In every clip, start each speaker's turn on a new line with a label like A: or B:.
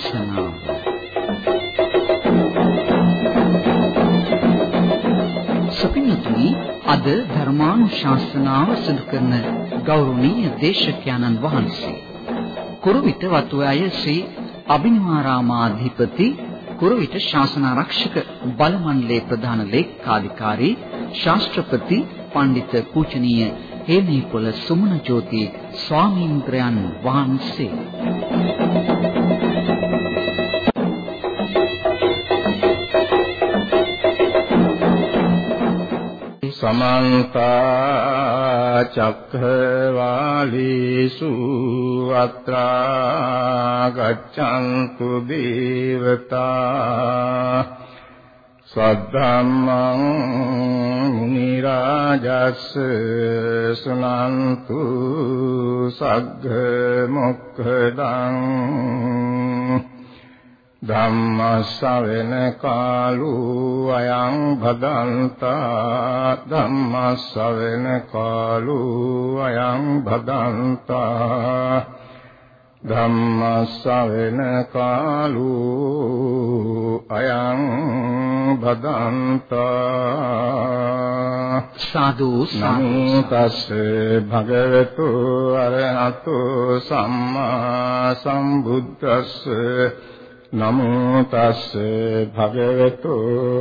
A: ශාසනාව. සුපින්තුනි අද ධර්මානුශාසනාව සිදු කරන ගෞරවනීය දේශකයන්න් වහන්සේ. කුරුවිට වතුආය ශ්‍රී අබිනිවාරාමාධිපති කුරුවිට ශාසනාරක්ෂක බල මණ්ඩලයේ ප්‍රධාන ලේකාධිකාරී ශාස්ත්‍රපති පඬිත පූජනීය හේමීපොළ සුමන ජෝති ස්වාමීන්ද්‍රයන් වහන්සේ.
B: සමන්ත චක්ඛවාලීසු අත්‍රා ගච්ඡන්තු දේවතා සද්ධම්මං මුනි රාජස් සුනන්තු සග්ග මොක්ඛදං ධම්ම ශ්‍රවණ කාලෝ අයං භදන්තා ධම්ම ශ්‍රවණ කාලෝ අයං භදන්තා ධම්ම ශ්‍රවණ කාලෝ අයං භදන්තා
A: සාදු
B: නමෝ තස් භගවතු අරහතු සම්මා සම්බුද්දස්ස නමෝ තස් භගවතු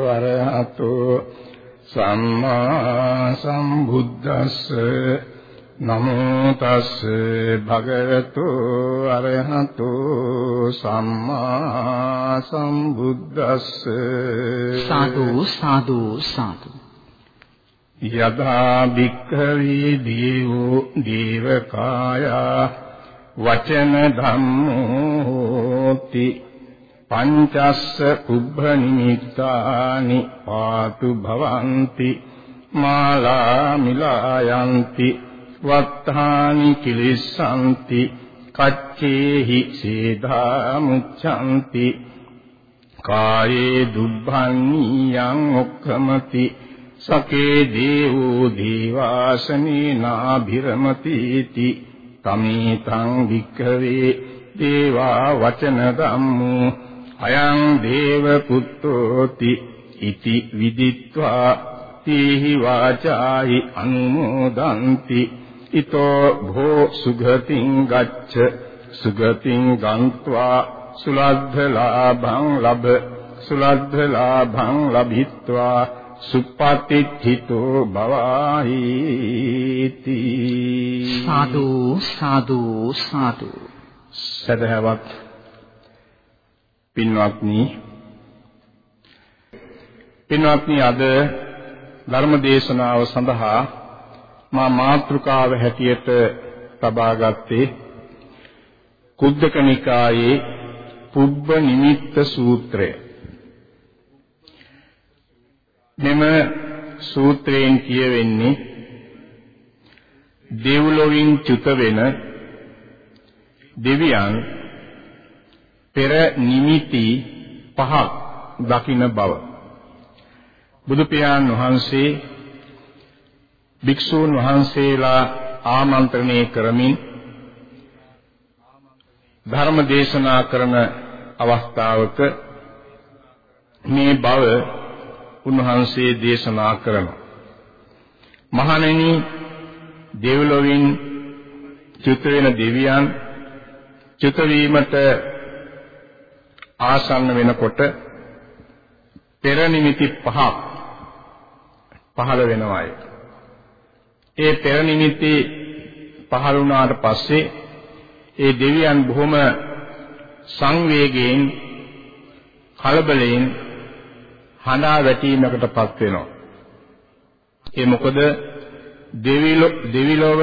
B: අරහතු සම්මා සම්බුද්දස්ස නමෝ තස් භගවතු අරහතු සම්මා සම්බුද්දස්ස
A: සාදු සාදු සාදු.
B: යදා භික්ඛවේ දීවෝ දීවකායා වචන ධම්මෝති පංචස්ස කුබ්බ නිමිත්තානි පාතු භවಂತಿ මාලා මිලායන්ති වත්තානි කිලිස්සanti කච්චේහි සේධා මුච්ඡanti කායේ දුබ්බන්නීයං ඔක්ඛමති සකේ දේවෝ දීවාසනේ නාභිරමති ති තමීතං වික්ඛවේ දේවා වචන ධම්මෝ අයං දේව පුත්තෝති ඉති විදිත්වා තීහි වාචාහි අනුමෝදಂತಿ ඊතෝ භෝ සුගතින් ගච්ඡ සුගතින් ගන්්වා සුලද්ධ ලාභං ලබ සුලද්ධ ලාභං ලබිත්වා සුප්පතිත්ථිතෝ බවාහිති
A: සාදු සාදු සාදු
B: සදහවත් පින්වත්නි පින්වත්නි අද ධර්ම දේශනාව සඳහා මා මාතෘකාව හැටියට තබා ගත්තේ කුද්දක නිකායේ පුබ්බ නිමිත්ත සූත්‍රය. මෙම සූත්‍රයෙන් කියවෙන්නේ දෙව්ලොවින් චුත වෙන දෙවියන් පෙර නිමිති පහක් දකින්න බව. බුදු පියාණන් වහන්සේ භික්ෂූන් වහන්සේලා ආමන්ත්‍රණය කරමින් ධර්ම දේශනා කරන අවස්ථාවක මේ බව උන්වහන්සේ දේශනා කරනවා. මහණෙනි දෙව්ලොවින් චුත වෙන දෙවියන් චුත වීමට ආසන්න වෙනකොට පෙර නිමිති පහක් පහළ වෙනවායි. ඒ පෙර නිමිති පහළ වුණාට පස්සේ ඒ දෙවියන් බොහොම සංවේගයෙන් කලබලයෙන් හඬා වැටීමකටපත් වෙනවා. ඒ මොකද දෙවිලොව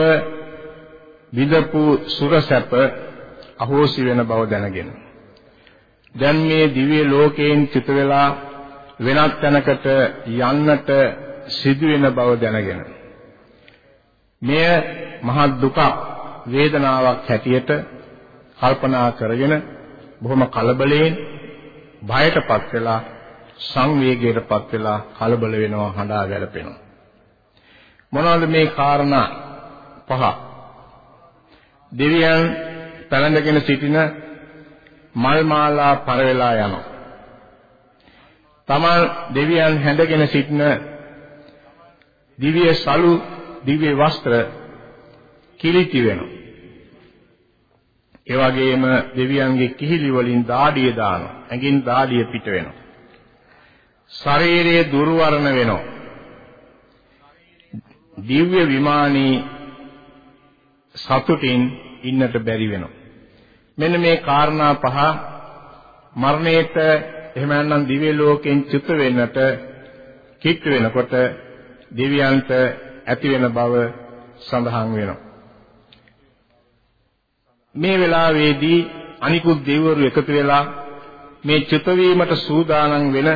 B: විදපු සුරසැප අහෝසි වෙන බව දැනගෙන දැන් මේ දිව්‍ය ලෝකයෙන් චිත වෙලා වෙනත් තැනකට යන්නට සිදු වෙන බව දැනගෙන මෙය මහත් දුක වේදනාවක් හැටියට කල්පනා කරගෙන බොහොම කලබලයෙන් භයටපත් වෙලා සංවේගයටපත් වෙලා කලබල වෙනවා හඬා වැළපෙනවා මොනවද මේ කාරණා? පහ. දෙවියන් පැලඳගෙන සිටින මල් මාලා පරවෙලා යනවා. තමන් දෙවියන් හැඳගෙන සිටින දිව්‍ය සලු දිව්‍ය වස්ත්‍ර කිලිටි වෙනවා. ඒ වගේම දෙවියන්ගේ කිහිලි වලින් දාඩිය දානවා. ඇඟින් දාඩිය පිට වෙනවා. ශරීරයේ දුර්වර්ණ වෙනවා. දිව්‍ය විමානී සතුටින් ඉන්නට බැරි වෙනවා. මෙන්න මේ කාරණා පහ මරණයට එහෙම නැත්නම් දිව්‍ය ලෝකෙන් චුත වෙන්නට කිට් වෙනකොට දෙවියන්ට ඇති වෙන බව සඳහන් වෙනවා. මේ වෙලාවේදී අනිකුත් දෙවිවරු එකතු වෙලා මේ චුත වීමට සූදානම් වෙන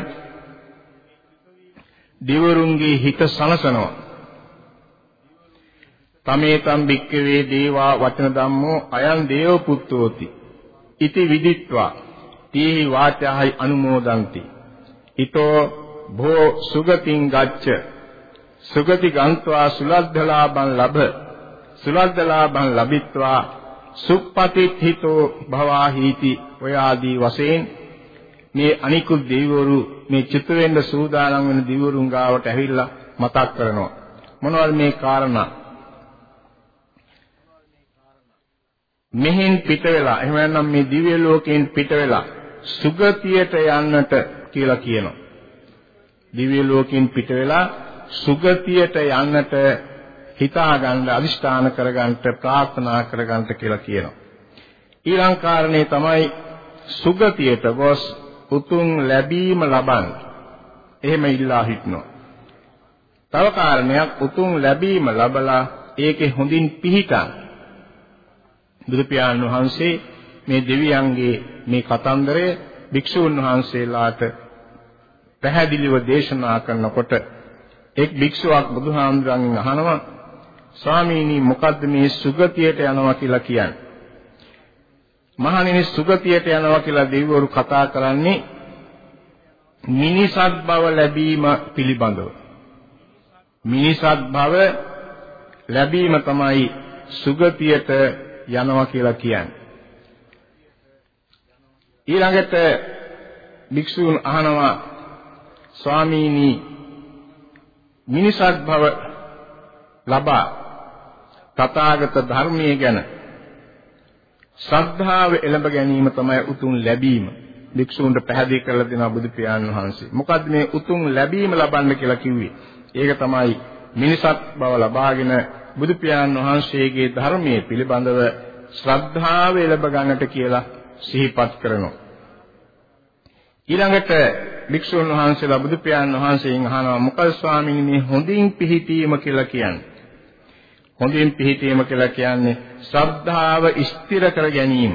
B: දෙවිවරුන්ගේ හිත සනසනවා. තමේතම් භික්කවේ දේවා වචන ධම්මෝ අයං දේව පුත්තෝති. ඉති විදිත්වා. තීහි වාචාහයි අනුමෝදಂತಿ. ඊතෝ භෝ සුගතින් ගච්ඡ. සුගති ගන්්වා සුලද්ධලාභං ලබ සුලද්ධලාභං ලබිත්වා. සුප්පතිත්ථිතෝ භවාහීති. ඔය ආදී වශයෙන් මේ අනිකුත් දෙවිවරු මේ චිත්ත වෙන්න සූදානම් වෙන දෙවිවරුන් ගාවට ඇවිල්ලා මතක් කරනවා. මොනවද මේ කාරණා? මෙහෙන් පිට වෙලා එහෙම නැත්නම් මේ දිව්‍ය ලෝකයෙන් පිට වෙලා සුගතියට යන්නට කියලා කියනවා දිව්‍ය ලෝකයෙන් පිට වෙලා සුගතියට යන්නට හිතා ගන්න අදිෂ්ඨාන කරගන්න ප්‍රාර්ථනා කරගන්න කියලා කියනවා. ඊළඟ කාරණේ තමයි සුගතියට ගොස් උතුම් ලැබීම ලබන්න. එහෙම ඉල්ලා හිටනවා. තව කාරණයක් උතුම් ලැබීම ලබලා ඒකේ හොඳින් පිහිටන්. බුදු පියාණන් වහන්සේ මේ දෙවියන්ගේ මේ කතන්දරය භික්ෂුන් වහන්සේලාට පැහැදිලිව දේශනා කරනකොට එක් භික්ෂුවක් බුදුහාමුදුරන්ගෙන් අහනවා ස්වාමීනි මොකද්ද මේ සුගතියට යනවා කියලා කියන්නේ? මහණෙනි සුගතියට යනවා කියලා දෙවිවරු කතා කරන්නේ මිනිසත් බව ලැබීම පිළිබඳව. මිනිසත් භව ලැබීම තමයි සුගතියට යනවා කියලා කියන්නේ. ඊළඟට භික්ෂුන් අහනවා ස්වාමීනි මිනිසත් භව ලබා තථාගත ධර්මයේ ගැන ශ්‍රද්ධාව එළඹ ගැනීම තමයි උතුම් ලැබීම. භික්ෂූන්ට පැහැදිලි කරලා දෙනවා බුදු පියාණන් වහන්සේ. මොකද්ද මේ උතුම් ලැබීම ලබන්න කියලා කිව්වේ? ඒක තමයි මිනිසත් බව ලබාගෙන බුදු පියාණන් වහන්සේගේ ධර්මයේ පිළිබඳව ශ්‍රද්ධාව එළඹ ගන්නට කියලා සිහිපත් කරනවා. ඊළඟට භික්ෂුන් වහන්සේලා බුදු පියාණන් වහන්සේගෙන් අහනවා මොකද ස්වාමීනි මේ හොඳින් පිහිටීම කියලා කියන්නේ? හොඳින් පිහිටීම කියලා කියන්නේ ශ්‍රද්ධාව ස්ථිර කර ගැනීම.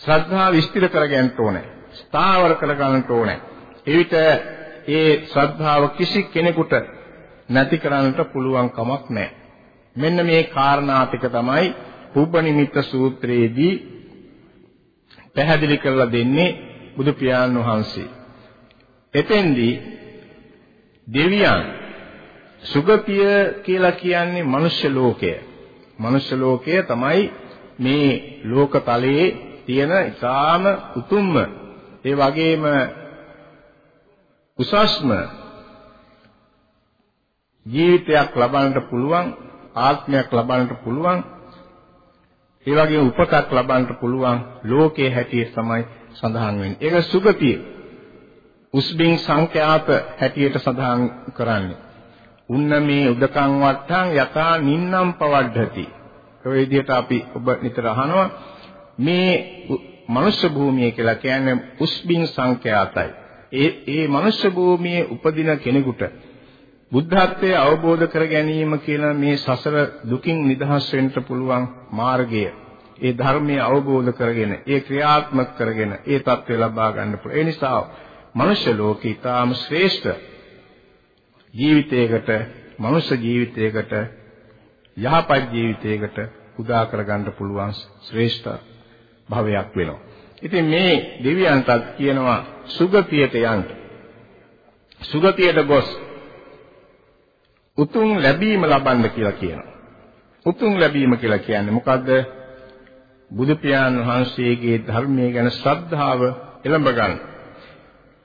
B: ශ්‍රද්ධාව ස්ථිර කර ගන්න ඕනේ. ස්ථාවර කර ගන්නට ඕනේ. එවිට ඒ ශ්‍රද්ධාව කිසි කෙනෙකුට නැති කරන්නට පුළුවන් කමක් නැහැ. මෙන්න මේ කාරණා ටික තමයි පුබ්බ නිමිත්ත සූත්‍රයේදී පැහැදිලි කරලා දෙන්නේ බුදු පියාණන් වහන්සේ. එතෙන්දී දෙවියන් සුගතිය කියලා කියන්නේ මනුෂ්‍ය ලෝකය. මනුෂ්‍ය ලෝකය තමයි මේ ලෝකතලයේ තියෙන ඉතාම උතුම්ම ඒ වගේම උසස්ම ජීවිතයක් ලබන්නට පුළුවන් ආත්මයක් ලබන්නට පුළුවන් ඒ වගේම උපතක් ලබන්නට පුළුවන් ලෝකයේ හැටියට තමයි සඳහන් වෙන්නේ. ඒක සුගතිය. උස්බින් සංඛ්‍යාත හැටියට සඳහන් කරන්නේ. උන්න මේ උදකං වට්ටං යතා නින්නම් පවඩ්ඩති. ඒ විදිහට අපි ඔබ නිතර අහනවා මේ මනුෂ්‍ය භූමිය කියලා කියන්නේ උස්බින් සංඛ්‍යාතයි. ඒ ඒ මනුෂ්‍ය භූමියේ උපදින කෙනෙකුට බුද්ධත්වයේ අවබෝධ කර ගැනීම කියලා මේ සසර දුකින් නිදහස් වෙන්න පුළුවන් මාර්ගය. ඒ ධර්මයේ අවබෝධ කරගෙන, ඒ ක්‍රියාත්මක කරගෙන, ඒ தත්ත්වය ලබා ගන්න පුළුවන්. ඒ නිසා මනුෂ්‍ය ලෝකේ ඊටාම ශ්‍රේෂ්ඨ ජීවිතයකට මනුෂ්‍ය ජීවිතයකට යහපත් ජීවිතයකට උදා කරගන්න පුළුවන් ශ්‍රේෂ්ඨ භවයක් වෙනවා. ඉතින් මේ දෙවියන්ටත් කියනවා සුගතියට යන්න. සුගතියට ගොස් උතුම් ලැබීම ලබන්න කියලා කියනවා. උතුම් ලැබීම කියලා කියන්නේ මොකද්ද? බුදු පියාණන් වහන්සේගේ ධර්මයේ ගැන ශ්‍රද්ධාව එළඹ ගන්න.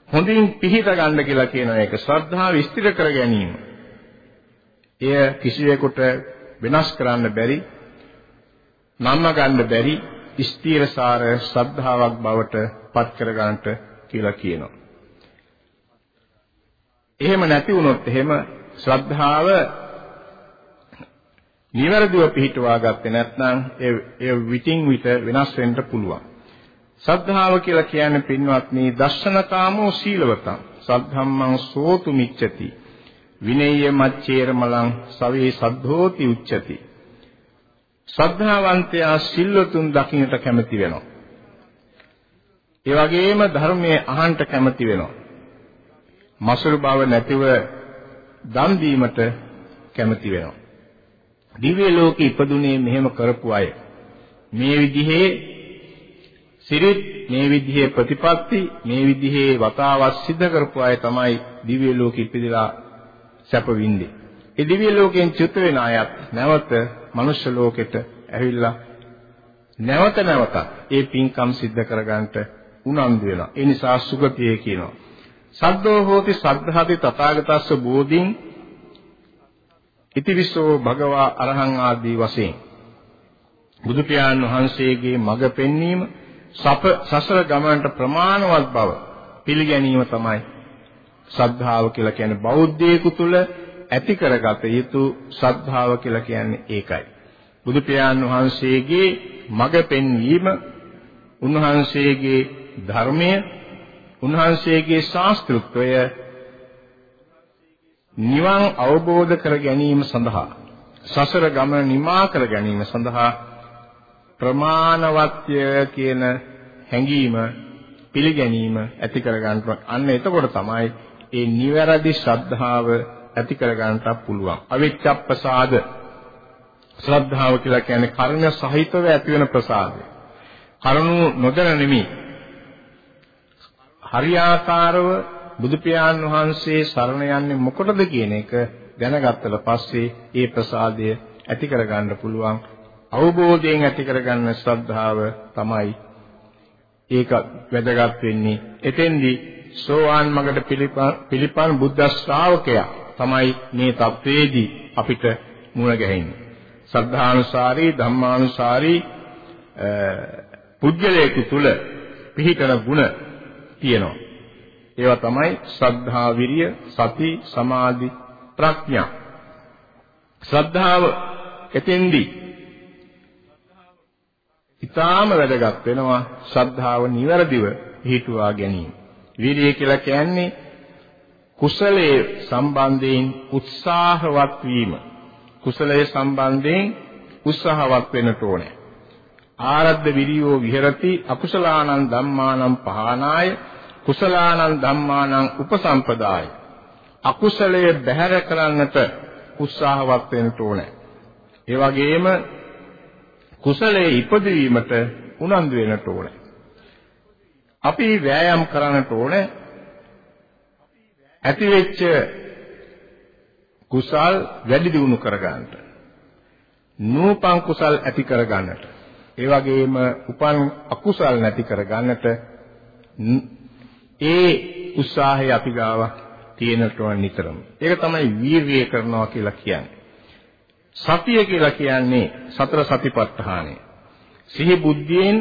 B: හොඳින් පිහිට ගන්න කියලා කියන එක ශ්‍රද්ධාව ස්ථිර කර ගැනීම. එය කිසිවෙකුට වෙනස් කරන්න බැරි, නම්ම ගන්න බැරි ස්ථීරසාර ශ්‍රද්ධාවක් බවට පත් කර ගන්නට කියලා කියනවා. එහෙම නැති වුණොත් එහෙම ශ්‍රද්ධාව නිවැරදිව පිහිටුවා ගත්තේ නැත්නම් ඒ ඒ විтин විට වෙනස් වෙන්න පුළුවන්. සද්ධාව කියලා කියන්නේ පින්වත්නි දර්ශනකාමෝ සීලවතං. සද්ධම්මං සෝතු මිච්ඡති. විනේය මච්චේරමලං සවේ සද්ධෝති උච්චති සද්ධාවන්තයා සිල්වතුන් දකින්නට කැමති වෙනවා. ඒ වගේම ධර්මයේ අහන්ට කැමති වෙනවා. මසුරු බව නැතිව දන් දීමට කැමති වෙනවා. දිව්‍ය ලෝකෙ ඉපදුනේ මෙහෙම කරපු අය. මේ විදිහේ සිරිත් මේ විදිහේ ප්‍රතිපත්ති මේ විදිහේ වතාවත් සිද්ධ කරපු අය තමයි දිව්‍ය ලෝකෙ ඉපදලා සැප විඳින්නේ. ඒ දිව්‍ය ලෝකයෙන් චුත වෙන අයත් නැවත මනුෂ්‍ය ලෝකෙට ඇවිල්ලා නැවත නැවත ඒ පින්කම් සිද්ධ කරගන්නට උනන්දු වෙනවා. ඒ නිසා සුගතිය කියනවා. සද්දෝ හෝති සද්ධාති තථාගතස්ස බෝධින් ඉතිවිසෝ භගවා අරහං ආදී වශයෙන් බුදු පියාණන් වහන්සේගේ මඟ පෙන්වීම සප සසර ගමනට ප්‍රමාණවත් බව පිළිගැනීම තමයි ශ්‍රද්ධාව කියලා කියන්නේ බෞද්ධයෙකු තුල ඇති කරගත යුතු ශ්‍රද්ධාව කියලා කියන්නේ ඒකයි. බුදු පියාණන් වහන්සේගේ මඟ පෙන්වීම උන්වහන්සේගේ ධර්මය උන්වහන්සේගේ ශාස්ත්‍රත්වය නිවන් අවබෝධ කර ගැනීම සඳහා සසර ගමන නිමා කර ගැනීම සඳහා ප්‍රමාණවත්ය කියන හැඟීම පිළිගැනීම ඇති කර ගන්නට අන්න එතකොට තමයි ඒ නිවැරදි ශ්‍රද්ධාව ඇති කර ගන්නට පුළුවන්. අවිච්ඡප්පසාද. ශ්‍රද්ධාව කියලා කියන්නේ කර්ණ සහිතව ඇති වෙන ප්‍රසාදය. කරුණු නොදැන නෙමෙයි හරියාකාරව බුදු පියාණන් වහන්සේ සරණ යන්නේ මොකටද කියන එක දැනගත්තට පස්සේ ඒ ප්‍රසාදය ඇති කරගන්න පුළුවන්. අවබෝධයෙන් ඇති කරගන්න ශ්‍රද්ධාව තමයි ඒක වැදගත් වෙන්නේ. එතෙන්දී සෝවාන් මගට පිළිපන් බුද්ධ ශ්‍රාවකයා තමයි මේ தത്വෙදී අපිට මුණ ගැහෙන්නේ. සද්ධානුසාරී ධම්මානුසාරී පුද්ගලයෙකු තුල පිහිටන ಗುಣ තියෙනවා. ඒවා තමයි ශ්‍රද්ධා විරිය සති සමාධි ප්‍රඥා. ශ්‍රද්ධාව එතෙන්දී ඊටාම වැදගත් වෙනවා ශ්‍රද්ධාව නිවැරදිව පිහිටුවා ගැනීම. විරිය කියලා කියන්නේ කුසලයේ සම්බන්ධයෙන් උත්සාහවත් වීම. කුසලයේ සම්බන්ධයෙන් උත්සාහවත් වෙන්න ඕනේ. ආරද්ධ විරියෝ විහෙරති අකුසලානං ධම්මානං පහනාය කුසලානං ධම්මානං උපසම්පදාය අකුසලයේ බැහැර කරන්නට උත්සාහවත් වෙන්න ඕනේ. ඒ වගේම කුසලයේ ඉපදවීමට උනන්දු වෙන්න ඕනේ. අපි වෑයම් කරන්නට ඕනේ. ඇතිවෙච්ච කුසල් වැඩි දියුණු කරගන්නට. නූපං කුසල් ඇති කරගන්නට. ඒ වගේම උපන් අකුසල් නැති කරගන්නට ඒ උත්සාහය අපි ගාව තියෙනට ඕන නිතරම. ඒක තමයි වීරිය කරනවා කියලා කියන්නේ. සතිය කියලා කියන්නේ සතර සතිපට්ඨානය. සිහි බුද්ධියෙන්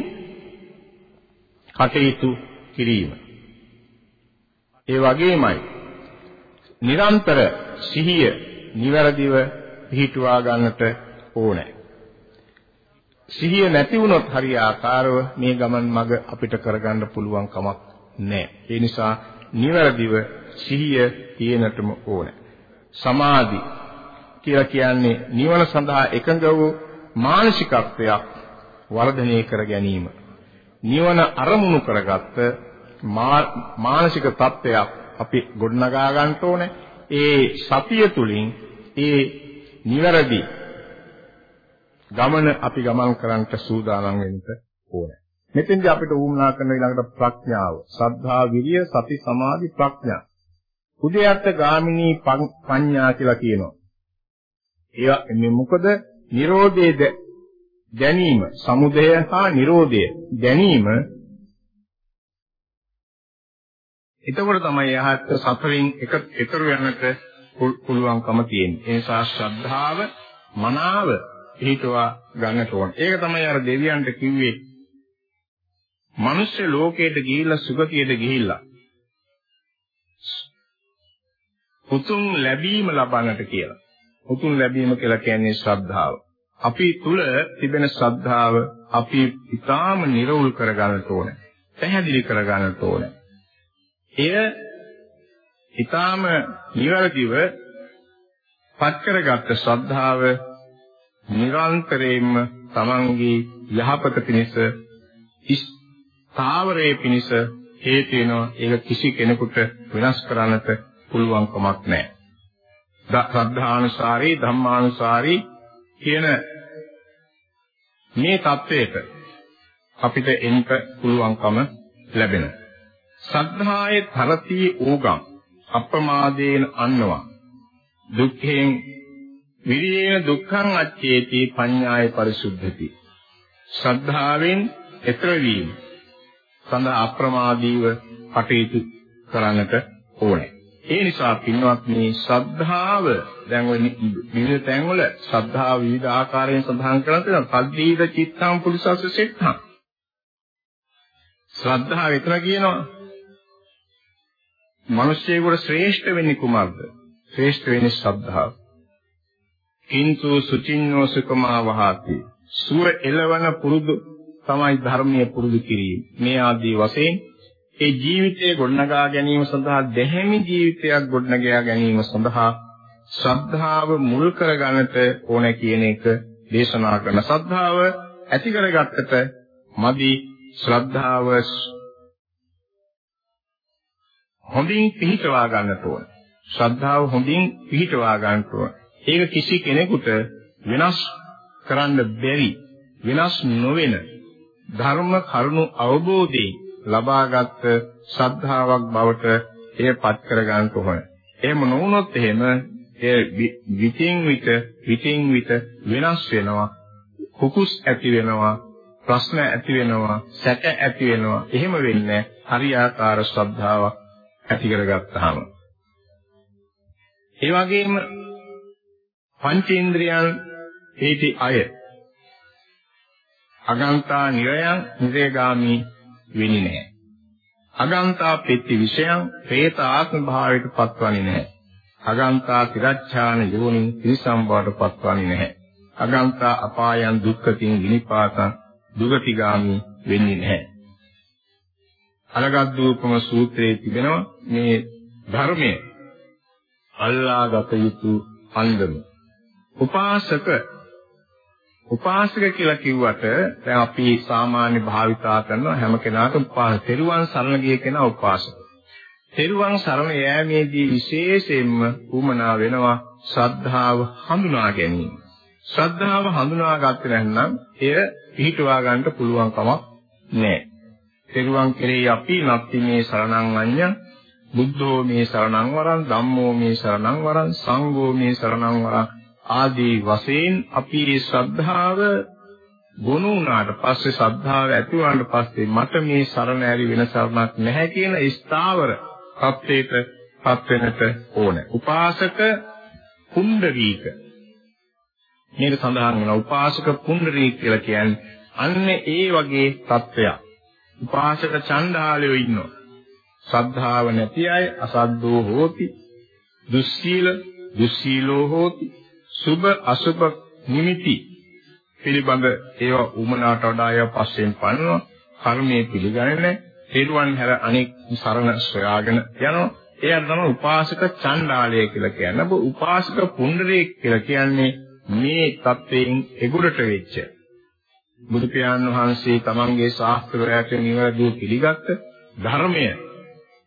B: කටයුතු කිරීම. ඒ වගේමයි නිරන්තර සිහිය නිවැරදිව පිහිටුවා ගන්නට ඕනේ. සිහිය නැති වුණොත් හරියාකාරව මේ ගමන් මඟ අපිට කරගන්න පුළුවන් කමක් නැහැ. ඒ නිසා නිවැරදිව සිහිය තියෙනටම ඕනේ. සමාධි කියලා කියන්නේ නිවන සඳහා එකඟ වූ මානසිකත්වයක් වර්ධනය කර ගැනීම. නිවන අරමුණු කරගත්ත මානසික තත්ත්වයක් අපි ගොඩනගා ගන්න ඕනේ. ඒ සතිය තුලින් ඒ නිවැරදි ගමන අපි ගමන් කරන්නට සූදානම් වෙන්න ඕනේ. මෙතෙන්දී අපිට උවමනා කරන ඊළඟට ප්‍රඥාව. සද්ධා, විරිය, සති, සමාධි, ප්‍රඥා. උදයත්ත ගාමිනී පඤ්ඤා කියලා කියනවා. ඒවා මේ මොකද? Nirodhe දැනීම සමුදය හා නිරෝධය දැනීම එතකොට තමයි යහත් සතරෙන් එක එකරු යන්නට පුළුවන්කම තියෙන්නේ. ඒ නිසා ශ්‍රද්ධාව මනාව පිළිටවා ගන්නට ඕන. ඒක තමයි අර දෙවියන්ට කිව්වේ. මිනිස්සු ලෝකයට ගිහිල්ලා සුගතියට ගිහිල්ලා උතුම් ලැබීම ලබන්නට කියලා. උතුම් ලැබීම කියලා කියන්නේ ශ්‍රද්ධාව. අපි තුල තිබෙන ශ්‍රද්ධාව අපි ඊටාම නිර්වුල් කරගන්නට ඕනේ. පැහැදිලි කරගන්නට ඕනේ. එය ඊටාම නිවැරදිව පත් කරගත්ත ශ්‍රද්ධාව නිරන්තරයෙන්ම තමන්ගේ යහපත පිණිස තාවරයේ පිණිස හේතු වෙනවා ඒක කිසි කෙනෙකුට වෙනස් කරන්නට පුළුවන් කමක් නැහැ. ශ්‍රද්ධානුසාරී ධම්මානුසාරී කියන මේ தത്വයට අපිට එන්න පුළුවන්කම ලැබෙනවා. සද්ධායේ තරති ඕගම් අප්‍රමාදේන අන්නවා දුක්ඛයෙන් විරියේන දුක්ඛං අච්චේති පඤ්ඤාය පරිසුද්ධති. ශ්‍රද්ධාවෙන් එතර වීම සඳහා අප්‍රමාදීව කටයුතු කරන්නට ඕනේ ඒ නිසා පින්වත් මේ ශ්‍රද්ධාව දැන් ඔය විවිධ තැන්වල ශ්‍රද්ධාව විවිධ ආකාරයෙන් සඳහන් කරලා තියෙනවා සද්දීද චිත්තං පුරිසස්ස සෙට්ඨං ශ්‍රද්ධාව විතර කියනවා මිනිස්සෙකුට ශ්‍රේෂ්ඨ වෙන්නේ කුමක්ද? ශ්‍රේෂ්ඨ වෙන්නේ ශ්‍රද්ධාව. කින්තු සුචින්නෝ සුකමා වහති. සුව එළවන පුරුදු තමයි ධර්මයේ පුරුදු කිරීම. මේ ආදී වශයෙන් ඒ ජීවිතය ගොඩනගා ගැනීම සඳහා දැහැමි ජීවිතයක් ගොඩනගා ගැනීම සඳහා ශ්‍රද්ධාව මුල් කරගන්නට ඕන කියන එක දේශනා කරන ශ්‍රද්ධාව ඇති කරගත්තට මදි ශ්‍රද්ධාව හොඳින් පිහිටවා ගන්නට ඕන. ශ්‍රද්ධාව හොඳින් පිහිටවා ගන්නට ඕන. ඒක කිසි කෙනෙකුට වෙනස් කරන්න බැරි වෙනස් නොවන ධර්ම කරුණු අවබෝධයෙන් ලබාගත් ශ්‍රද්ධාවක් බවට එය පත් කර ගන්න ඕන. එහෙම නොවුනොත් එහෙම එය විතින් විත විතින් විත වෙනස් වෙනවා. කුකුස් ඇති වෙනවා, ප්‍රශ්න ඇති වෙනවා, සැක ඇති වෙනවා. එහෙම වෙන්නේ හරියාකාර ශ්‍රද්ධාවක් ඇති කරගත්තාම. ඒ වගේම පංචේන්ද්‍රයන් හේටි අය අගන්තා නිරයන් නිරේගාමි වෙන්නේ නැහැ. අගන්තා පෙtti විෂයන් പ്രേත ආත්ම භාවයට පත්වන්නේ නැහැ. අගන්තා තිරච්ඡාන යෝනි ත්‍රිසම්බවට පත්වන්නේ නැහැ. අගන්තා අපායන් දුක්ඛකින් විනිපාතං දුගතිගාමි වෙන්නේ නැහැ. අලගද්දූපම සූත්‍රයේ තිබෙනවා මේ ධර්මයේ අල්ලාගත යුතු අන්දම. උපාසක උපාසක කියලා කිව්වට දැන් අපි සාමාන්‍ය භාවිතා කරන හැම කෙනාටම උපාසක. තෙරුවන් සරණ ගිය කෙනා උපාසක. තෙරුවන් සරණ යෑමේදී විශේෂයෙන්ම උමනා වෙනවා ශ්‍රද්ධාව හඳුනා ගැනීම. ශ්‍රද්ධාව හඳුනා ගත්තේ නැත්නම් එය පිහිටුවා ගන්නට පුළුවන් කමක් නැහැ. තෙරුවන් කෙරෙහි අපි නත්ති මේ සරණං අඤ්ඤ බුද්ධෝ මේ සරණං වරං ධම්මෝ මේ සරණං වරං සංඝෝ මේ සරණං වරං ආදී වශයෙන් අපි මේ ශ්‍රද්ධාව ගුණ උනාට පස්සේ ශ්‍රද්ධාව ඇති වුණාට පස්සේ මට මේ සරණ ඇරි වෙන සරණක් නැහැ කියන ස්ථාවර තත්ත්වයට පත් වෙනට ඕනේ. උපාසක කුණ්ඩරීක මේක සඳහන් වෙනවා උපාසක කුණ්ඩරීක කියලා කියන්නේ අන්න ඒ වගේ තත්ත්වයක්. උපාසක චණ්ඩාලයෝ ඉන්නවා. ශ්‍රද්ධාව නැති අය අසද්දෝ හෝති. දුස්සීල දුස්සීලෝ හෝති. සුභ අසුභ නිමිති පිළිබඳ ඒවා උමනාට වඩා ඒවා පස්සෙන් පන්නනවා. කර්මයේ පිළිගන්නේ හේතුවන් හැර අනෙක් සරණ සොයාගෙන යනවා. එයා තමයි උපාසක චණ්ඩාලය කියලා කියන්නේ. ඔබ උපාසක පුණ්ඩරේ කියලා කියන්නේ මේ தත්වයෙන් එගුරට වෙච්ච බුදු පියාණන් වහන්සේ තමන්ගේ ශාස්ත්‍රවලට නිවැරදිව පිළිගත්ත ධර්මය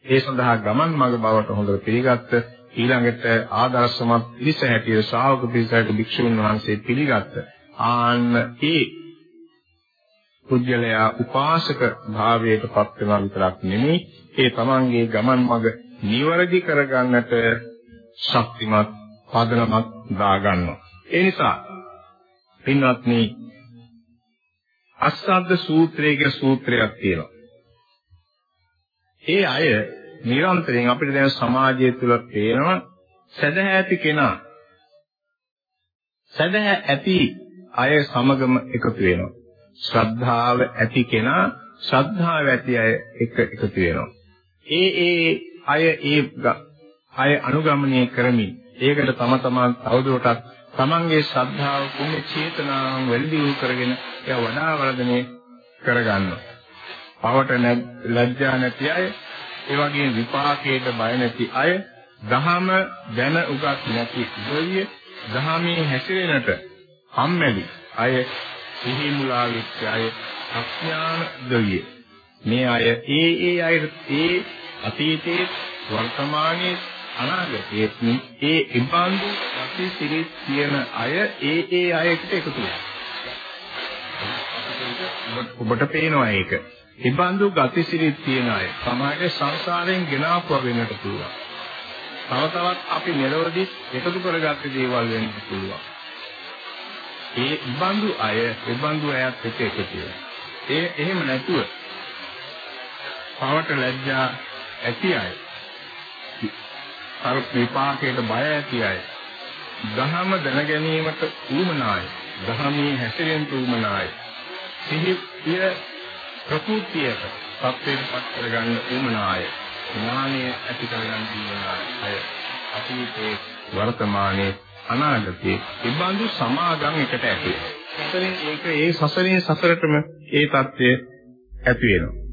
B: ඒ සඳහා ගමන් මඟ බවට හොඳට පිළිගත්ත ඊළඟට ආදර්ශමත් පිරිස හැටියට ශ්‍රාවක පිරිසට භික්ෂුන් වහන්සේ පිළිගත්ත ආන්න ඒ පුජ්‍යලයා උපාසක භාවයට පත් වෙනවා විතරක් නෙමෙයි ඒ තමන්ගේ ගමන් මඟ නිවැරදි කරගන්නට ශක්තිමත් පදනමක් දාගන්නවා ඒ නිසා පින්වත්නි අස්සද්ද සූත්‍රය කියලා සූත්‍රයක් තියෙනවා. ඒ අය නිරන්තරයෙන් අපිට දැන් සමාජය තුළ පේනවා සදහැ ඇති කෙනා සදහැ ඇති අය සමගම එකතු වෙනවා. ශ්‍රද්ධාව ඇති කෙනා ශ්‍රද්ධාව ඇති අය එක එකතු වෙනවා. ඒ ඒ අය ඒ අය අනුගමනය කරමින් ඒකට තම තමන් තවදුරටත් තමන්ගේ ශ්‍රද්ධාව කුමේ චේතනාවන් වැඩි කරගෙන ඒ වඩා වර්ධනය කරගන්නවා. පවට ලැජ්ජා නැති අය, ඒ වගේම විපාකයට බය නැති අය, දහම දැන උගත් නැති දෙවිය, දහමේ හැසිරෙනට කම්මැලි අය, සිහි මුලා වෙච්ච අය, අඥාන දෙවිය. මේ අය ඒ ඒ අය ඒ අතීතයේ වර්තමානයේ අනාගතයේ ඒ ඉබ්බන්දු අපි සිරිත් කියන අය ඒ ඒ අයට එකතු වෙනවා. ඔබට පේනවා ඒක. ඉබ්බන්දු ගතිසිරිත් තියෙන අය සමාජයේ සංසාරයෙන් ගෙනාපුවා වෙන්නට පුළුවන්. තව තවත් අපි මෙලොවදී එකතු කරගත්ත දේවල් වෙන්න පුළුවන්. ඒ ඉබ්බන්දු අය ඉබ්බන්දු අයත් එක්ක එකතු වෙනවා. ඒ එහෙම නැතුව පවට ලැජ්ජා ඇති අය අර විපාකයට බය ඇති අය දහම දැන ගැනීමට උවමනාය දහමේ හැසිරෙන්න උවමනාය සිහිය ප්‍රකෘතියට සත්‍යයට පත් කරගන්න උවමනාය ඥානය ඇති කරගන්න උවමනාය අය අතීතේ වර්තමානයේ අනාගතයේ ඉබඳු සමාගම් එකට ඇති සසරෙන් ඒක ඒ සසරෙන් සසරටම ඒ தත්ත්වය ඇති වෙනවා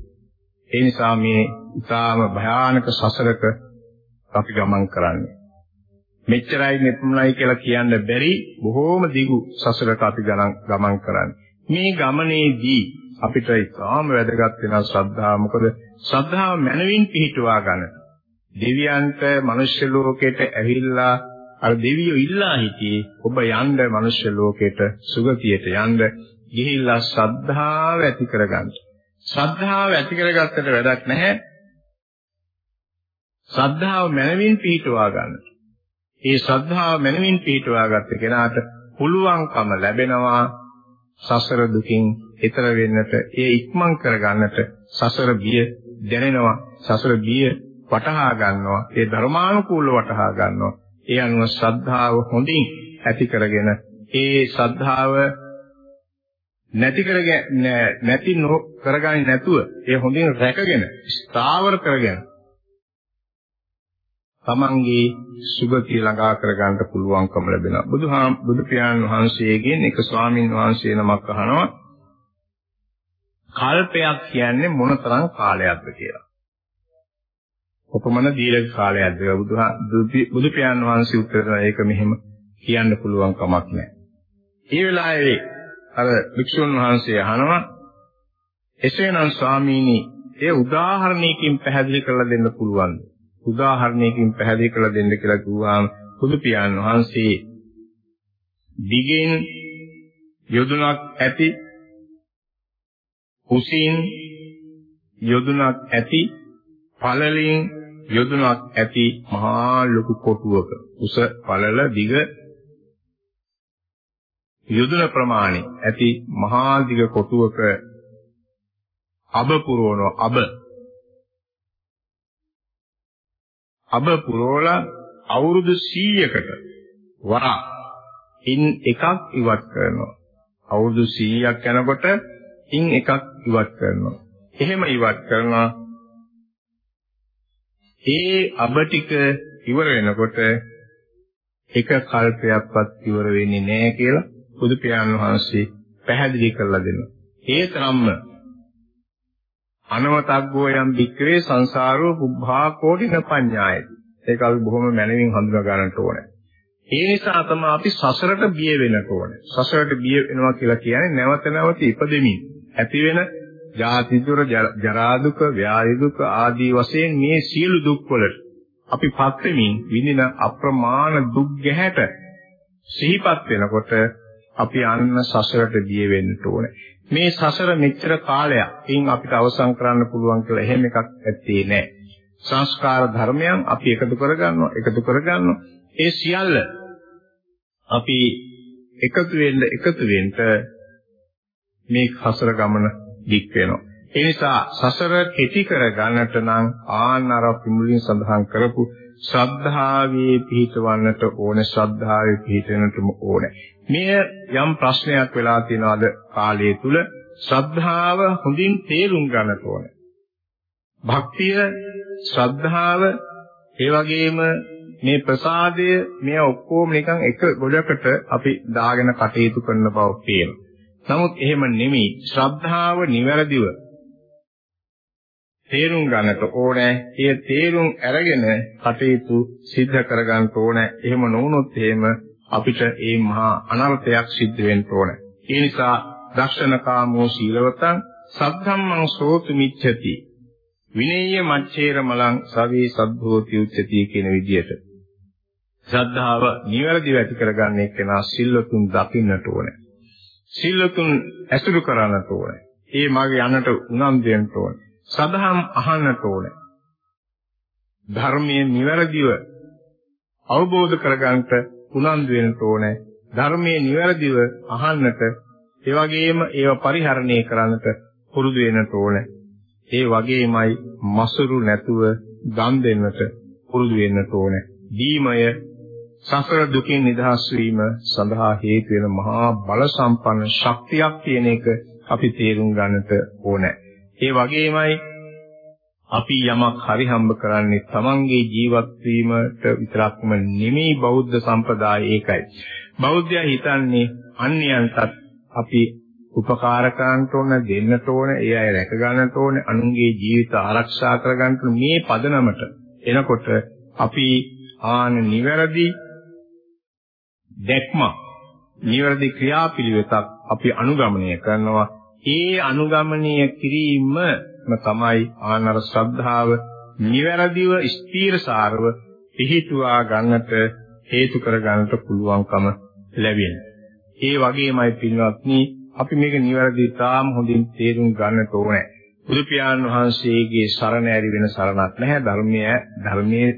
B: ඒ නිසා මේ ඉතාම භයානක සසරක අපි ගමන් කරන්නේ. මෙච්චරයි මෙපමණයි කියලා කියන්න බැරි බොහෝම දිගු සසරක අපි ගමන් කරන්නේ. මේ ගමනේදී අපිට ඉතාම වැදගත් වෙන ශ්‍රද්ධාව. මොකද ශ්‍රද්ධාව මනවින් පිහිටුවා ගන්න. දෙවියන්ට මනුෂ්‍ය ලෝකෙට ඇවිල්ලා අර දෙවියෝ ඉල්ලා හිටියේ ඔබ යන්න මනුෂ්‍ය ලෝකෙට සුගතියට යන්න ගිහිල්ලා ශ්‍රද්ධාව ඇති කරගන්න. ශ්‍රද්ධාව ඇති කරගත්තට වැඩක් නැහැ. ශ්‍රද්ධාව මනමින් පිහිටුවා ගන්න. ඒ ශ්‍රද්ධාව මනමින් පිහිටුවා ගත්ත කෙනාට පුළුවන්කම ලැබෙනවා සසර දුකින් ඈතර වෙන්නට, ඒ ඉක්මන් කර ගන්නට සසර බිය දැනෙනවා. සසර බිය වටහා ගන්නවා. ඒ ධර්මානුකූලව වටහා ගන්නවා. ඒ අනුව ශ්‍රද්ධාව හොඳින් ඇති කරගෙන ඒ ශ්‍රද්ධාව නැති කරගෙන නැති නො කරගන්නේ නැතුව ඒ හොඳින් රැකගෙන ස්ථාවර කරගෙන තමන්ගේ සුගතිය ළඟා කරගන්න පුළුවන්කම ලැබෙනවා. බුදුහාම බුදු පියාණන් වහන්සේගෙන් එක ස්වාමින් වහන්සේ නමක් අහනවා කල්පයක් කියන්නේ මොනතරම් කාලයක්ද කියලා. කොපමණ දීර්ඝ කාලයක්ද බුදුහා බුදු පියාණන් වහන්සේ උත්තර දෙන ඒක මෙහෙම කියන්න පුළුවන් කමක් නැහැ. ඒ වෙලාවේ අර භික්ෂුන් වහන්සේ අහනවා එසේනම් ස්වාමීනි ඒ උදාහරණයකින් පැහැදිලි කරලා දෙන්න පුළුවන්ද? උදාහරණයකින් පැහැදිලි කරලා දෙන්න කියලා කිව්වාම බුදු පියාණන් වහන්සේ දිගෙන් යොදුනක් ඇති උසින් යොදුනක් ඇති පළලින් යොදුනක් ඇති මහා ලොකු කොටුවක උස පළල දිග යොදුන ප්‍රමාණය ඇති මහා දිග කොටුවක අබ පුරවන අබ අබ පුරවලා අවුරුදු 100කට වරක් ඉන් එකක් ඉවත් කරනවා. අවුරුදු 100ක් යනකොට ඉන් එකක් ඉවත් කරනවා. එහෙම ඉවත් කරනවා. ඒ අබ ටික ඉවර වෙනකොට එක කල්පයක්වත් ඉවර වෙන්නේ නැහැ කියලා බුදු පියාණන් වහන්සේ පැහැදිලි කරලා දෙනවා. ඒ තරම්ම අනවතග්ගෝ යම් වික්‍රේ සංසාරෝ පුබ්බා කෝටින පඤ්ඤායති. ඒක අපි බොහොම මනමින් හඳුනා ගන්නට ඕනේ. ඒ නිසා තමයි අපි සසරට බිය වෙන්න ඕනේ. සසරට බිය වෙනවා කියලා කියන්නේ නැවත නැවත ඉපදෙමින් ඇති වෙන ජාති දුර ජරා දුක, ව්‍යාධි දුක ආදී වශයෙන් මේ සියලු දුක් වලට අපි පත් වෙමින් විඳින අප්‍රමාණ දුක් ගැහැට සිහිපත් වෙනකොට අපි අන්න සසරට බිය වෙන්න ඕනේ. මේ සසර මෙච්චර කාලයක් ඉන් අපිට අවසන් කරන්න පුළුවන් කියලා එහෙම එකක් ඇත්තේ නැහැ. සංස්කාර ධර්මයන් අපි එකතු කරගන්නවා එකතු කරගන්නවා ඒ සියල්ල අපි එකතු වෙන්න එකතු වෙන්න මේ සසර ගමන දික් වෙනවා. ඒ නිසා සසර කෙටි කර ගන්නට නම් ආන්නර පිමුලින් සඳහන් කරපු ශ්‍රද්ධාවේ පිහිටවන්නට ඕනේ ශ්‍රද්ධාවේ පිහිටෙන්නටම ඕනේ. මෙය යම් ප්‍රශ්නයක් වෙලා තියෙනවාද කාලය තුල ශ්‍රද්ධාව හොඳින් තේරුම් ගන්නට ඕනේ. භක්තිය ශ්‍රද්ධාව ඒ වගේම මේ ප්‍රසාදය මේ ඔක්කොම නිකන් එක ගොඩකට අපි දාගෙන කටයුතු කරන බව පේනවා. නමුත් එහෙම නෙමෙයි ශ්‍රද්ධාව නිවැරදිව තේරුම් ගන්නට ඕනේ. ඒ තේරුම් අරගෙන කටයුතු සිද්ධ කර ගන්නට ඕනේ. එහෙම නොවුනොත් එහෙම අපිට මේ මහා අනර්ථයක් සිද්ධ වෙන්න ඕනේ. ඒ නිසා දක්ෂණ කාමෝ සීලවතං සද්ධම්මං සෝතු මිච්ඡති විනේය මච්ඡේර මලං සවේ සද්ධෝති උච්චති කියන විදිහට ශ්‍රද්ධාව නිවැරදිව ඇති කරගන්න එක්කෙනා සිල්වතුන් දකින්නට ඕනේ. සිල්වතුන් ඇසුරු කරන්නට ඕනේ. ඒ මාගේ යන්නට උනන්දු වෙන්න ඕනේ. සදහම් අහන්නට ඕනේ. ධර්මයේ නිවැරදිව අවබෝධ කරගන්නට උනන්දු වෙන්න ඕනේ. ධර්මයේ නිවැරදිව අහන්නට ඒ වගේම ඒව පරිහරණය කරන්නට පුරුදු වෙන්නට ඕනේ. ඒ වගේමයි මසුරු නැතුව දන් දෙන්නට පුරුදු වෙන්නට ඕනේ. දීමය සසර දුකින් නිදහස් වීම සඳහා හේතු වෙන මහා බල සම්පන්න ශක්තියක් කියන එක අපි තේරුම් ගන්නට ඕනේ. ඒ වගේමයි අපි යමක් හරි හම්බ කරන්නේ තමන්ගේ ජීවත් වීමට විතරක්ම නෙමෙයි බෞද්ධ සම්ප්‍රදාය ඒකයි. බෞද්ධයා හිතන්නේ අන්‍යයන්ටත් අපි උපකාර කරන්නට ඕන දෙන්නට ඕන ඒ අය රැක ගන්නට ඕන අනුන්ගේ ජීවිත ආරක්ෂා කර ගන්නට මේ පදනමට එනකොට අපි ආන නිවැරදි දැක්ම නිවැරදි ක්‍රියාපිළිවෙතක් අපි අනුගමනය කරනවා ඒ අනුගමනය කිරීම තමයි ආනර ශ්‍රද්ධාව නිවැරදිව ස්ථීරසාරව පිහිටුවා ගන්නට හේතු කර ගන්නට පුළුවන්කම ලැබෙනවා. ඒ වගේමයි පින්වත්නි අපි මේක නිවැරදි තාම හොඳින් තේරුම් ගන්නට ඕනේ. බුදු පියාණන් වහන්සේගේ සරණ ඇරි වෙන සරණක් නැහැ. ධර්මයේ ධර්මයේ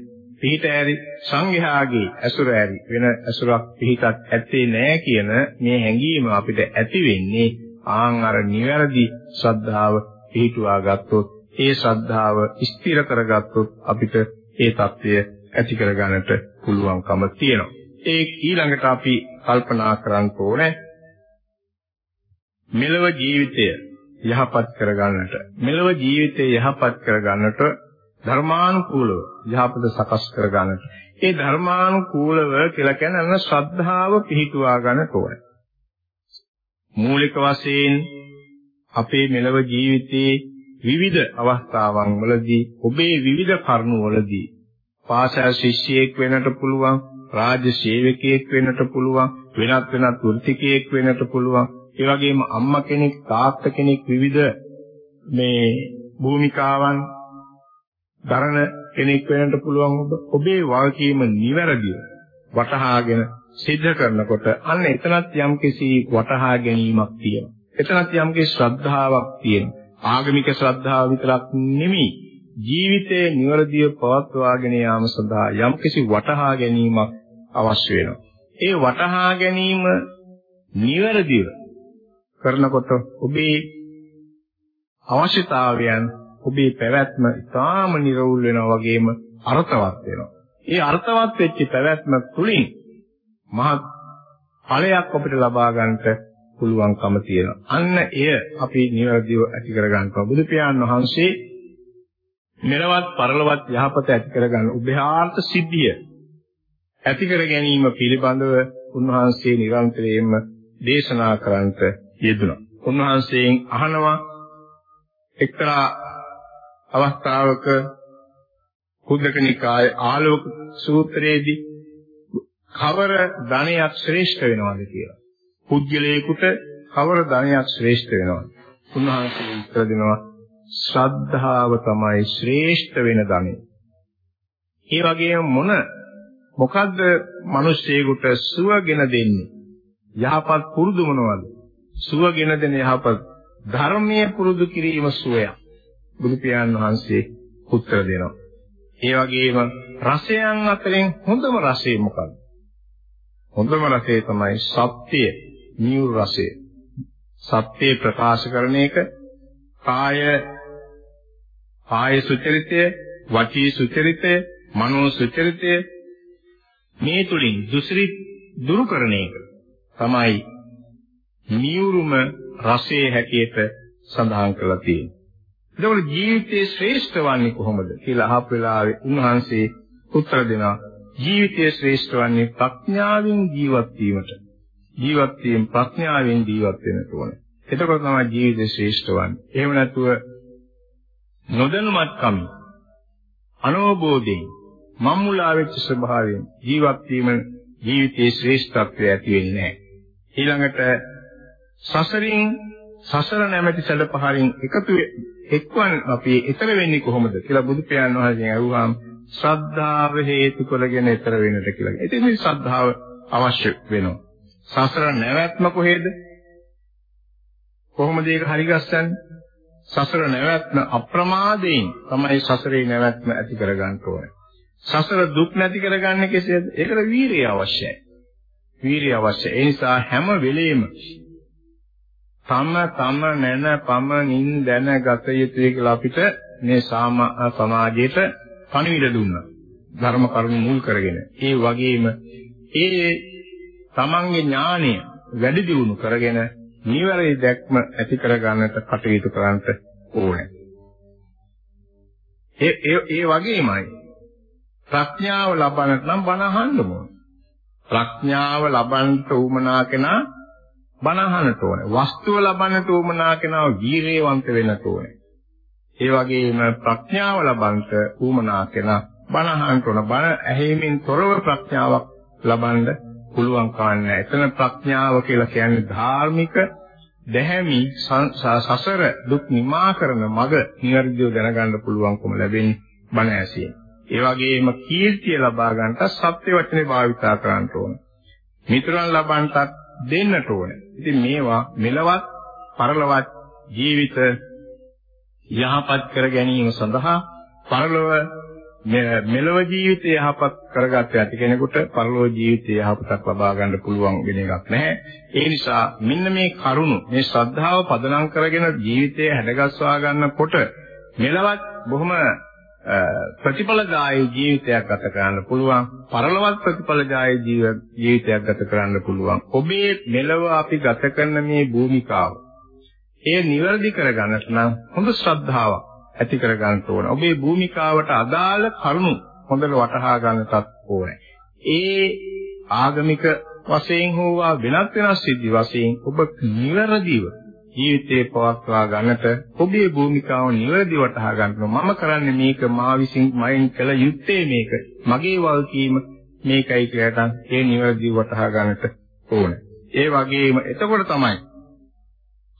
B: පිහිට ඇරි සංඝයාගේ ඇසුර ඇරි වෙන ඇසුරක් පිහිටක් ඇත්තේ නැහැ කියන මේ හැඟීම අපිට ඇති වෙන්නේ ආන් අර නිවැරදි ශ්‍රද්ධාව පිහිටුවා ගත්තොත් ඒ ශ්‍රද්ධාව ස්ථිර කරගත්තොත් අපිට ඒ தත්ත්වය ඇති කරගන්නට පුළුවන්කම තියෙනවා. ඒ ඊළඟට අපි කල්පනා කරන්න ඕනේ මෙලව ජීවිතය යහපත් කරගන්නට මෙලව ජීවිතය යහපත් කරගන්නට ධර්මානුකූලව යහපත සකස් කරගන්නට. ඒ ධර්මානුකූලව කියලා කියන්නේ අන්න ශ්‍රද්ධාව පිහිටුවා ගන්නට ඕනේ මූලික වශයෙන් අපේ මෙලව ජීවිතයේ විවිධ අවස්ථාවන් වලදී ඔබේ විවිධ කරුණු වලදී පාසල් ශිෂ්‍යයෙක් වෙන්නට පුළුවන් රාජ්‍ය සේවකයෙක් වෙන්නට පුළුවන් වෙනත් වෙනත් වෘත්තිකයෙක් වෙන්නට පුළුවන්. ඒ වගේම අම්මා කෙනෙක් තාත්තා කෙනෙක් විවිධ මේ භූමිකාවන් දරන කෙනෙක් වෙන්නට පුළුවන් ඔබ ඔබේ වාක්‍යීම නිවැරදිව වටහාගෙන සිද්ධ කරනකොට අන්න එතනත් යම්කිසි වටහා ගැනීමක් තියෙනවා. එතනත් යම්කිසි ශ්‍රද්ධාවක් තියෙනවා. ආගමික ශ්‍රද්ධාව විතරක් නෙමෙයි ජීවිතයේ නිවැරදිව පවත්වාගෙන යාම සඳහා යම්කිසි වටහා ගැනීමක් අවශ්‍ය වෙනවා. ඒ වටහා ගැනීම නිවැරදිව කරනකොට ඔබේ අවශ්‍යතාවයන් ඔබේ පැවැත්ම ඉතාම නිර්වුල් වෙනවා වගේම අර්ථවත් වෙනවා. ඒ අර්ථවත් වෙච්ච පැවැත්ම තුලින් මහත් ඵලයක් අපිට ලබා ගන්නට පුළුවන්කම තියෙනවා. අන්න එය අපි නිවැරදිව ඇති කර ගන්නවා. බුදු පියාණන් වහන්සේ මෙලවත් පරලවත් යහපත ඇති කර ගන්න උභයාර්ථ සිද්ධිය ඇති කර ගැනීම පිළිබඳව උන්වහන්සේ නිරන්තරයෙන්ම දේශනා කරන්නට යෙදුණා. උන්වහන්සේගෙන් අහනවා එක්තරා අවස්ථාවක කුද්දක නිකායේ ආලෝක සූත්‍රයේදී කවර ධනයක් ශ්‍රේෂ්ඨ වෙනවද කියලා. පුද්ගලයෙකුට කවර ධනයක් ශ්‍රේෂ්ඨ වෙනවද? උන්වහන්සේ උත්තර දෙනවා ශ්‍රද්ධාව තමයි ශ්‍රේෂ්ඨ වෙන ධනෙ. ඒ වගේම මොන මොකද්ද මිනිස්සෙකුට සුවගෙන දෙන්නේ? යහපත් පුරුදු මොනවද? සුවගෙන දෙන යහපත් ධර්මයේ පුරුදු කිරීම සුවයක්. බුදු පියාණන් වහන්සේ උත්තර දෙනවා. ඒ වගේම රසයන් අතරින් හොඳම රසය මොකක්ද? හොඳම රසය තමයි සත්‍ය, නියුල් රසය. සත්‍ය ප්‍රකාශ කරන එක කාය කාය සුචරිතය වචී සුචරිතය මනෝ සුචරිතය මේ තුලින් දුසිරි දුරු කරන එක තමයි නියුරුම රසයේ හැටියට සඳහන් කරලා තියෙන්නේ. එතකොට ජීවිතයේ ශ්‍රේෂ්ඨ වන්නේ කොහොමද කියලා අහපු වෙලාවේ උන්වහන්සේ උත්තර දෙනවා ජීවිතයේ ශ්‍රේෂ්ඨ වන්නේ ප්‍රඥාවෙන් ජීවත් වීමට. ජීවත් වීම ප්‍රඥාවෙන් ජීවත් වෙන්න ඕනේ. එතකොට තමයි ජීවිතේ ශ්‍රේෂ්ඨ වන්නේ. එහෙම නැතුව නොදැනුමත්කම අනෝබෝධයෙන් මම්මුලා වෙච්ච ස්වභාවයෙන් ජීවත් වීම ජීවිතයේ ශ්‍රේෂ්ඨත්වය ඇති වෙන්නේ නැහැ. ඊළඟට සසරින් සසර නැමැති සැඩපහරින් එකතු එක්වන් අපි ඊතර වෙන්නේ කොහොමද කියලා බුදු පියාණන් වහන්සේ අහුවාම ශ්‍රද්ධාව හේතු කරගෙන ඊතර වෙන්නට කියලා. ඉතින් මේ ශ්‍රද්ධාව අවශ්‍ය වෙනවා. සසර නැවැත්ම කොහෙද? කොහොමද ඒක හරි ගස්සන්නේ? සසර නැවැත්ම අප්‍රමාදයෙන් තමයි සසරේ නැවැත්ම ඇති කරගන්න ඕනේ. සසර දුක් නැති කරගන්නේ කෙසේද? ඒකට වීරිය අවශ්‍යයි. වීරිය අවශ්‍යයි. ඒ නිසා හැම වෙලෙම තම තම නැන පමණින් දැනගත යුතුයි කියලා අපිට මේ සමාජයට පණිවිඩ දුන්නා. ධර්ම කරුණු මුල් කරගෙන. ඒ වගේම ඒ තමන්ගේ ඥානය වැඩි දියුණු කරගෙන නිවැරදි දැක්ම ඇති කර ගන්නට කටයුතු කරන්න ඕනේ. ඒ ඒ ඒ වගේමයි ප්‍රඥාව ලබන්නට නම් බණ අහන්න ඕනේ. ප්‍රඥාව ලබන්නට උවමනා කෙනා බණ අහන්නට ඕනේ. වස්තුව ලබන්නට උවමනා කෙනා වීරේවන්ත වෙන්නට ඕනේ. ඒ වගේම ප්‍රඥාව ලබන්නට උවමනා කෙනා බණ අහන්නට ඕන. බණ ඇහිමින් තොරව ප්‍රඥාවක් ලබන්න පුළුවන් කාන්නේ. එතන ප්‍රඥාව කියලා කියන්නේ ධාර්මික දැහැමි සසර දුක් නිමා කරන මඟ නිවැරදිව දැනගන්න පුළුවන්කම ලැබෙන්නේ බණ ඇසියෙන්. ඒ වගේම කීර්තිය ලබා ගන්නට සත්‍ය වචනේ භාවිතා කරන්න ඕන. මිතුරන් ලබන්නටත් දෙන්නට ඕන. ඉතින් මේවා මෙලවත් පරලවත් ජීවිත යහපත් කර ගැනීම සඳහා පරලොව මෙලව ජීවිතය යහපත් කරගත්ත ඇති කෙනෙකුට පරලෝක ජීවිතය යහපතක් ලබා ගන්න පුළුවන් වෙන එකක් නැහැ. ඒ නිසා මෙන්න මේ කරුණු මේ ශ්‍රද්ධාව පදනම් කරගෙන ජීවිතය හැඩගස්වා ගන්නකොට මෙලවත් බොහොම ප්‍රතිඵලදායී ජීවිතයක් ගත කරන්න පුළුවන්. පරලොවත් ප්‍රතිඵලදායී ජීවිතයක් ගත කරන්න පුළුවන්. ඔබේ මෙලව අපි ගත කරන මේ භූමිකාව ඒ નિවර්දි කරගන්නට නම් හොඳ ශ්‍රද්ධාවක් ඇති කර ගන්න ඕන. ඔබේ භූමිකාවට අදාළ කරුණු හොඳට වටහා ගන්නටත් ඕනේ. ඒ ආගමික වශයෙන් හෝ වෙනත් වෙනස් සිද්ධි වශයෙන් ඔබ නිවැරදිව ජීවිතේ පවත්වා ගන්නට ඔබේ භූමිකාව නිවැරදිව වටහා ගන්නවා. මම කරන්නේ මේක මා විසින් මයින් කළ යුත්තේ මේක. මගේ වල්කීම මේකයි කියලා ඒ නිවැරදිව වටහා ගන්නට ඕනේ. ඒ වගේම එතකොට තමයි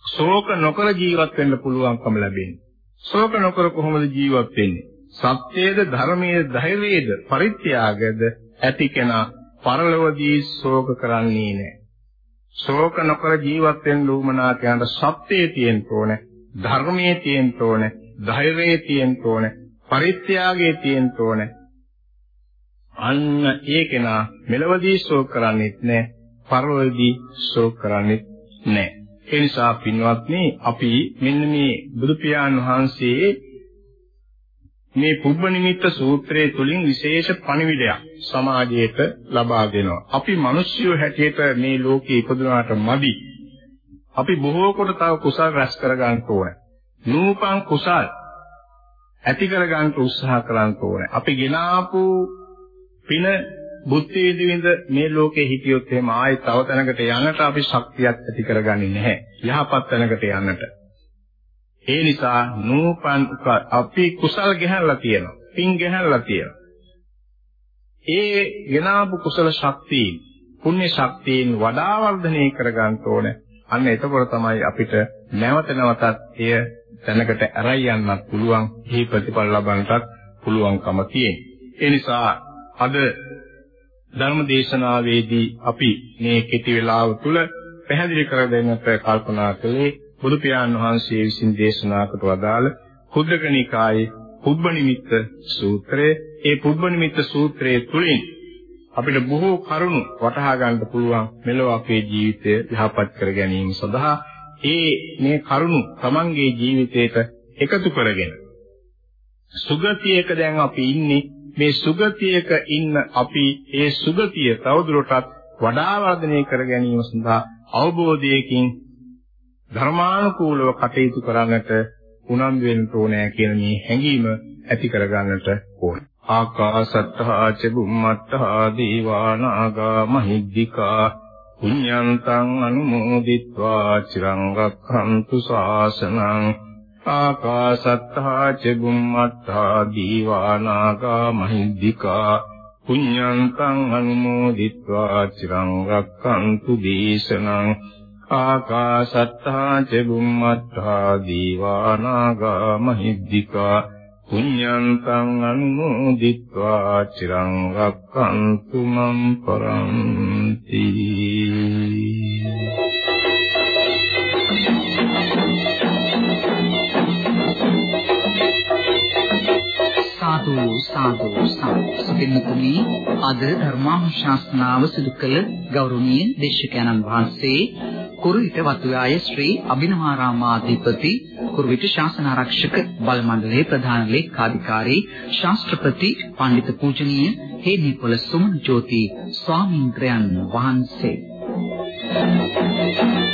B: ශෝක නොකර ජීවත් වෙන්න පුළුවන්කම ලැබෙන්නේ. ශෝක නොකර කොහොමද ජීවත් වෙන්නේ? සත්‍යයේද ධර්මයේද ධෛර්යයේද පරිත්‍යාගද ඇති කෙනා පරලොවදී ශෝක කරන්නේ නැහැ. ශෝක නොකර ජීවත් වෙන්න උවමනා කියනට සත්‍යයේ තියෙන්න ඕනේ, ධර්මයේ තියෙන්න ඕනේ, ධෛර්යයේ තියෙන්න ඕනේ, පරිත්‍යාගයේ තියෙන්න ඕනේ. අන්න ඒ කෙනා මෙලවදී ශෝක කරන්නේත් නැහැ, පරලොවදී ශෝක කරන්නේත් නැහැ. ඒ නිසා පින්වත්නි අපි මෙන්න මේ බුදු පියාණන් වහන්සේ මේ පුබ්බ නිමිත්ත සූත්‍රයේ තුලින් විශේෂ පණිවිඩයක් සමාජයට ලබා දෙනවා. අපි මිනිස්සු හැටියට මේ ලෝකේ ඉපදුනාට මදි. අපි බොහෝ කොට තව කුසල් රැස් කර ගන්න ඕනේ. නූපන් කුසල් ඇති කර ගන්න උත්සාහ කරන්න ඕනේ. අපි ගෙනාපු පින බුද්ධ විදින්ද මේ ලෝකේ හිටියොත් එහෙම ආයෙ තව තැනකට යන්නට අපි ශක්තියක් ඇති කරගන්නේ නැහැ. යහපත් තැනකට යන්නට. ඒ නිසා නූපන් අපි කුසල් ගෙහල්ලා තියෙනවා. පින් ගෙහල්ලා තියෙනවා. ඒ ගෙනාපු කුසල ශක්තියින් පුණ්‍ය ශක්තියින් වඩා වර්ධනය කරගන්න ඕනේ. අන්න එතකොට තමයි අපිට නැවත නැවතත් එය තැනකට අරයි යන්නත් පුළුවන්. මේ ප්‍රතිඵල ලබන්නටත් පුළුවන්කම තියෙන්නේ. ඒ නිසා අද ධර්ම දේශනාවේදී අපි මේ කෙටි වේලාව තුල පැහැදිලි කර දෙන්නට කල්පනා කළේ බුදු පියාණන් වහන්සේ විසින් දේශනා කොට වදාළ කුද්දක නිකායේ පුබ්බ නිමිත්ත සූත්‍රය. ඒ පුබ්බ නිමිත්ත සූත්‍රයේ තුලින් අපිට බොහෝ කරුණු වටහා ගන්න පුළුවන් මෙලොව අපේ ජීවිතය යහපත් කර ගැනීම සඳහා ඒ මේ කරුණු තමන්ගේ ජීවිතයට එකතු කරගෙන සුගතියක දැන් අපි ඉන්නේ මේ සුගතියක ඉන්න අපි ඒ සුගතිය තවදුරටත් වඩා වර්ධනය කර ගැනීම සඳහා අවබෝධයකින් ධර්මානුකූලව කටයුතු කරන්නට උනන්දු වෙන්න ඕනෑ කියන මේ හැඟීම ඇති කරගන්නට ඕන. ආකාසත්තා ච බුම්මත්තා දීවානාගා මහිද්దికා පුඤ්ඤන්තං අනුමෝදිත්වා චිරං රක්ඛන්තු ශාසනං ආකාසත්තා ච බුම්මත්තා දීවානාගා මහිද්దికා පුඤ්ඤන්තං අනුමෝදිත්වා චිරං රක්ඛන්තු දේශනං ආකාසත්තා ච බුම්මත්තා දීවානාගා මහිද්దికා පුඤ්ඤන්තං අනුමෝදිත්වා චිරං රක්ඛන්තු මම් පරන්ති
A: සාදු සාදු සුපින්නතුනි අද ධර්මානුශාසනාව සිදු කළ ගෞරවනීය දේශකයන්න් වහන්සේ කුරුවිට වතුආය ශ්‍රී අභිනවාරාමාධිපති කුරුවිට ශාසනාරක්ෂක බල මණ්ඩලයේ ප්‍රධාන ලේකාධිකාරී ශාස්ත්‍රපති පඬිතු පූජනීය හේනිපොළ සුමන ජෝති ස්වාමීන්ද්‍රයන් වහන්සේ Thank you.